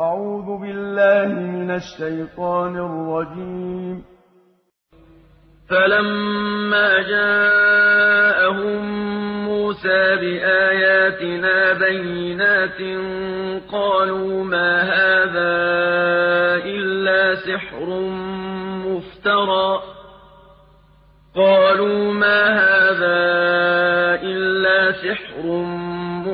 أعوذ بالله من الشيطان الرجيم. فلما جاءهم موسى بآياتنا بينات قالوا ما هذا إلا سحر مفترى. قالوا ما هذا إلا سحر مفترى